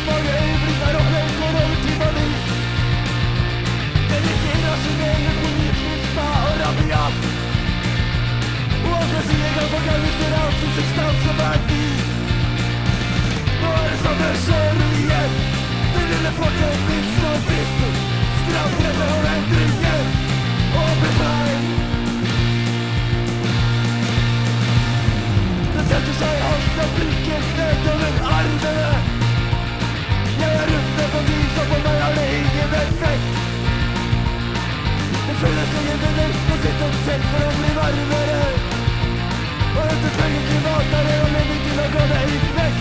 så mange øyeblikk er det sånn skjer varme mennesker sett opp selv for å bli varmere. Og dette trenger ikke være og mener ikke da gå deg gikk vekk.